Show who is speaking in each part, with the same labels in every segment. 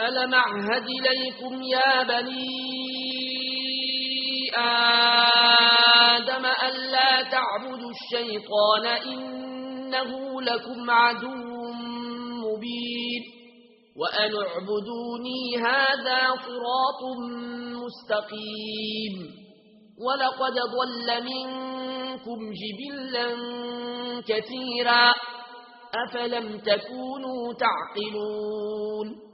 Speaker 1: ألم أعهد إليكم يا بني آدم ألا تعبدوا الشيطان إنه لكم عدو مبين وأن اعبدوني هذا صراط مستقيم ولقد ضل منكم جبلا كثيرا أفلم تكونوا تعقلون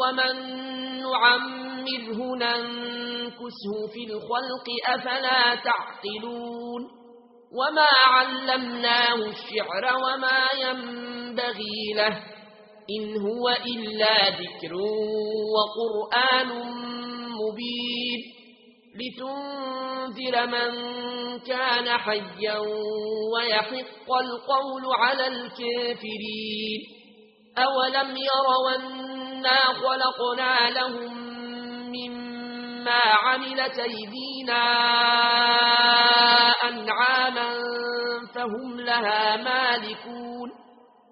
Speaker 1: ومن نعمره ننكسه في الخلق أفلا تعقلون وما علمناه الشعر وما ينبغي له إن هو إلا ذكر وقرآن مبين لتنذر من كان حيا ويحق القول على الكافرين أولم يرون أنا خلقنا لهم مما عملت أيدينا أنعاما فهم لها مالكون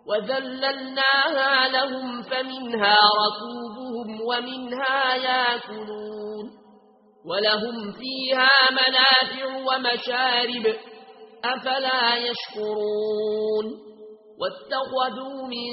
Speaker 1: وذللناها لهم فمنها ركوبهم ومنها ياكلون ولهم فيها منافع ومشارب أفلا يشكرون واتخذوا من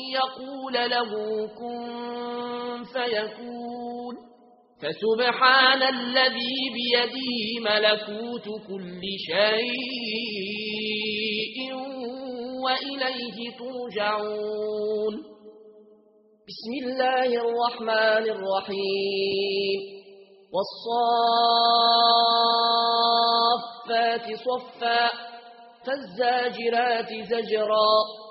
Speaker 1: يقول له كن فيكون. فسبحان الذي بيده ملكوت كل شيء وإليه ترجعون. بسم الله الرحمن الرحيم. والصافات صفا. فالزاجرات زجرا.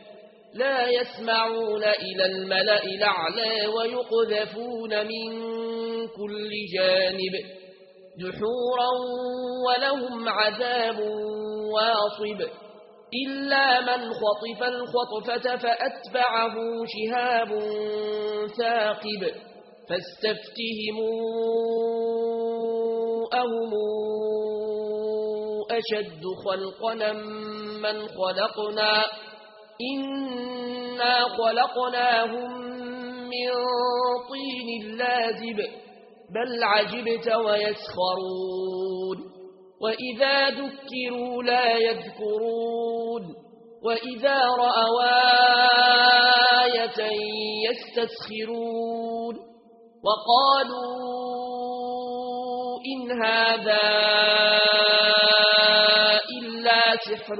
Speaker 1: لا يسمعون إلى الملأ الأعلى ويقذفون من كل جانب دحورا ولهم عذاب واصب إلا من خطف الخطفة فأتبعه شهاب ثاقب فاستفتهموا أهم أشد خلقنا من خلقنا إنا خلقناهم من طين لازب بل عجبت ويسخرون. وإذا ذكروا لا يذكرون. وإذا رأوا آية يستسخرون. وقالوا إن هذا إلا سحر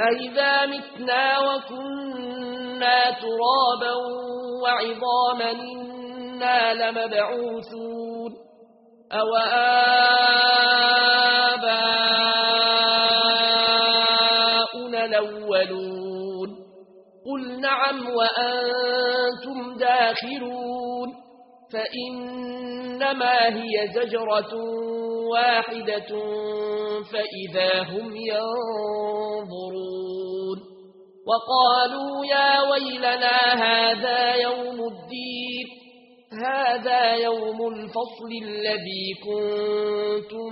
Speaker 1: أئذا مِتْنَا وَكُنَّا تُرَابًا وَعِظَامًا إِنَّا لَمَبْعُوثُونَ أَوْ آبَاؤُنَا الْأَوَّلُونَ قُلْ نَعَمْ وَأَنْتُمْ دَاخِرُونَ فَإِنَّمَا هِيَ زَجْرَةٌ واحدة فإذا هم ينظرون وقالوا يا ويلنا هذا يوم الدين هذا يوم الفصل الذي كنتم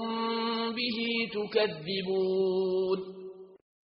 Speaker 1: به تكذبون.